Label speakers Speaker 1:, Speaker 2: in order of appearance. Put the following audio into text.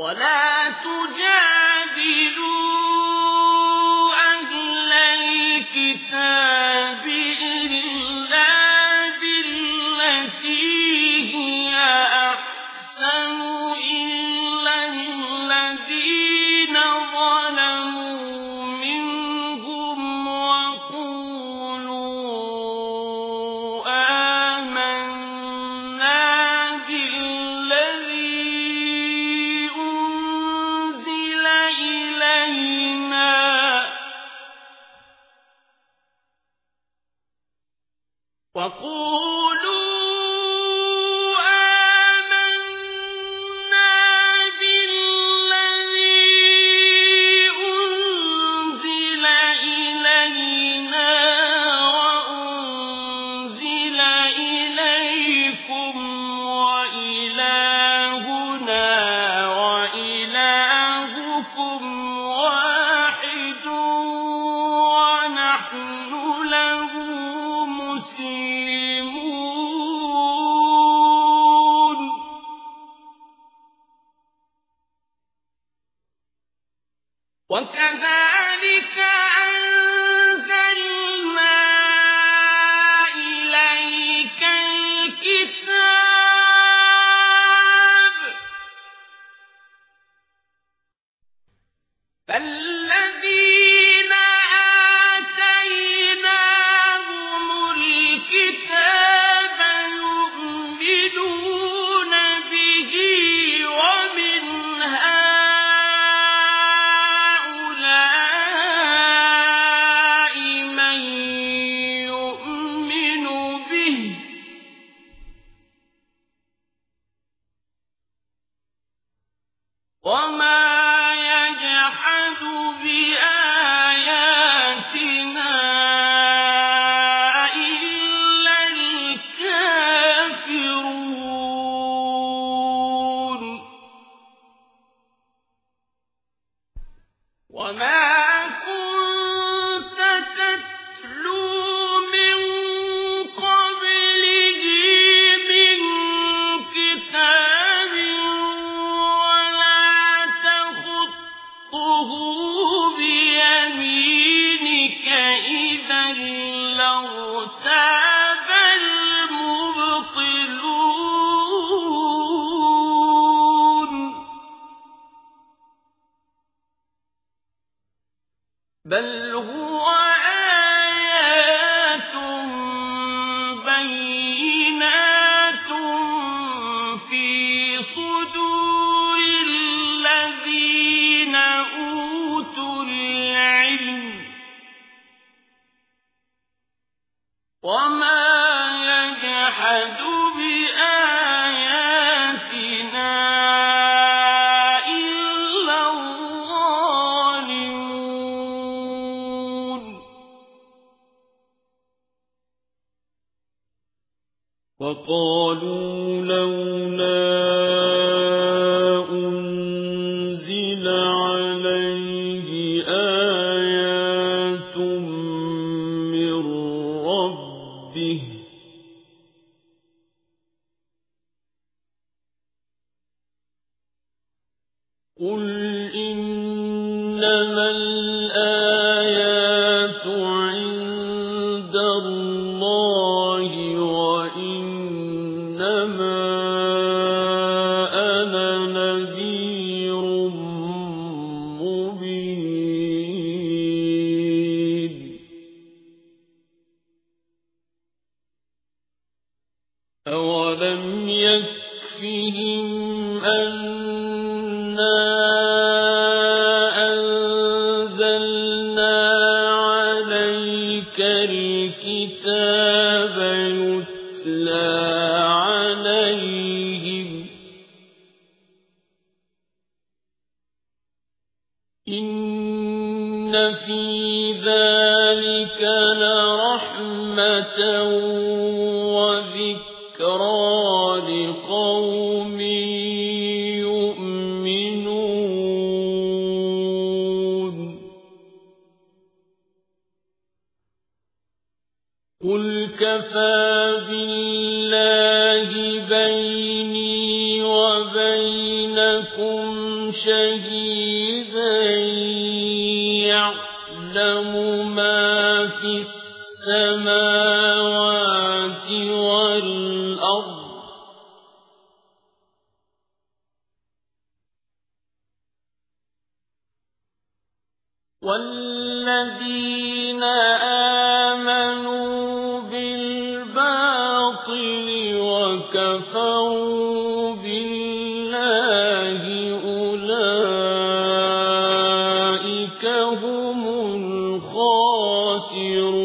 Speaker 1: ولا تجادلوا أهل الكتاب 我哭 وكذلك وما
Speaker 2: وقالوا لولا أنزل عليه آيات من ربه قل إنما الآيات أنا نذير مبين أولم يكفهم أنا أنزلنا عليك الكتاب إن في ذلك لرحمة وذكرى لقوم يؤمنون قل كفى بالله شهيدا يعلم ما في السماوات والأرض. والذين آمنوا بالباطل وكفروا هم الخاسرون